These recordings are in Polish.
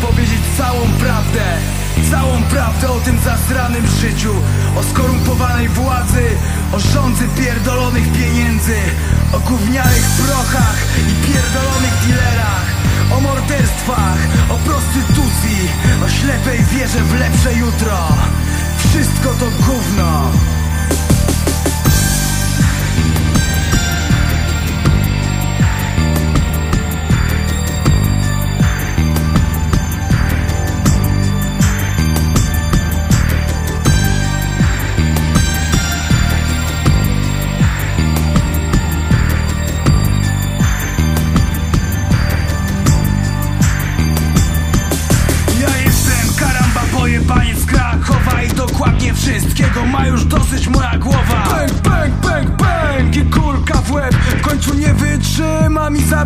powiedzieć całą prawdę. Całą prawdę o tym zasranym życiu O skorumpowanej władzy O rządzy pierdolonych pieniędzy O gównianych prochach I pierdolonych dealerach O morderstwach O prostytucji O ślepej wierze w lepsze jutro. Wszystko to gówno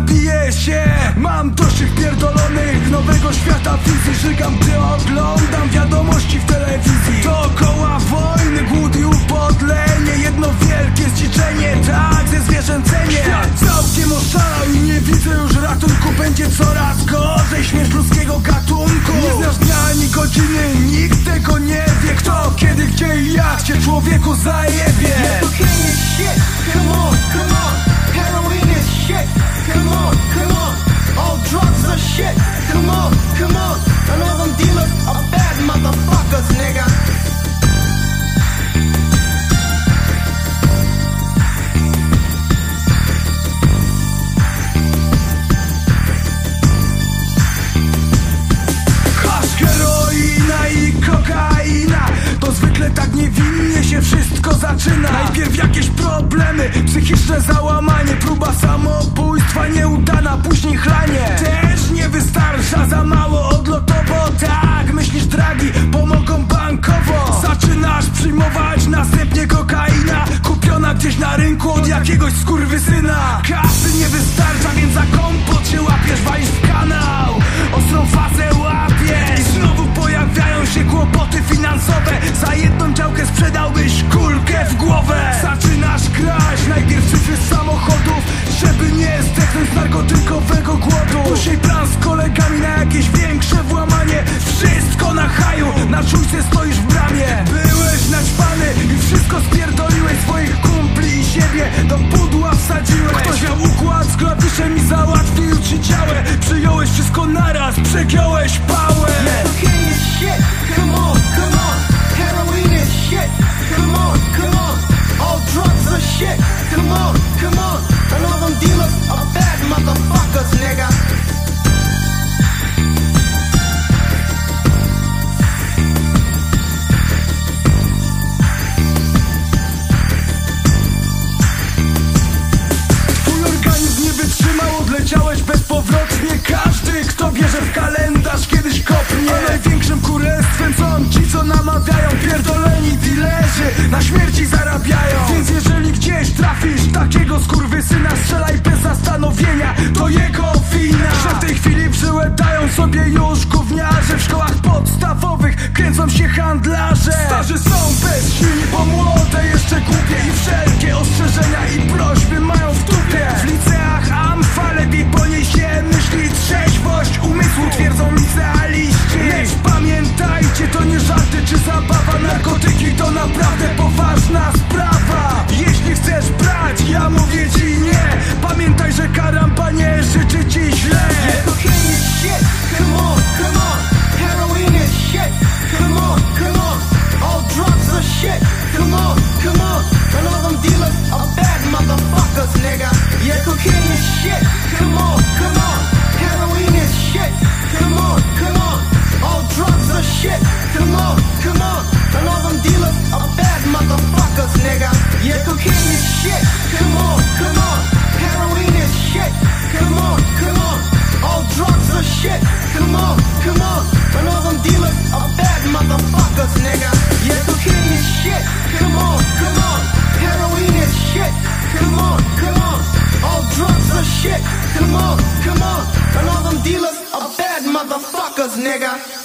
zabiję się Mam dość tych pierdolonych nowego świata wizji. Żygam gdy oglądam wiadomości w telewizji. Dookoła wojny, głód i upodlenie. Jedno wielkie zdziczenie, tak, ze zwierzęcenie Świat całkiem oszalał i nie widzę już ratunku. Będzie coraz gorzej, śmierć ludzkiego gatunku. Nie znasz dnia ani godziny, nikt tego nie wie. Kto, kiedy, gdzie i jak cię człowieku zajebie. Cocaine is shit. Zaczyna. Najpierw jakieś problemy, psychiczne załamanie Próba samobójstwa nieudana, później chlanie. Też nie wystarcza, za mało odlotowo. Tak, myślisz dragi, pomogą bankowo. Zaczynasz przyjmować następnie kokaina Kupiona gdzieś na rynku od jakiegoś skurwysyna. Kasy nie wystarcza, więc za kompot się łapiesz Walisz Później plan z kolegami na jakieś większe włamanie. Wszystko na haju, na czujce stoisz w bramie. Byłeś naćpany i wszystko spierdoliłeś namawiają Pierdoleni dilerzy, na śmierci zarabiają. Więc jeżeli gdzieś trafisz takiego skurwysyna Strzelaj bez zastanowienia, to jego wina Że w tej chwili przyłetają sobie już gówniarze W szkołach podstawowych kręcą się handlarze. Starzy są bezsilni, bo młode jeszcze głupie I wszelkie shit. Come on, come on. And all them dealers are bad motherfuckers, nigga.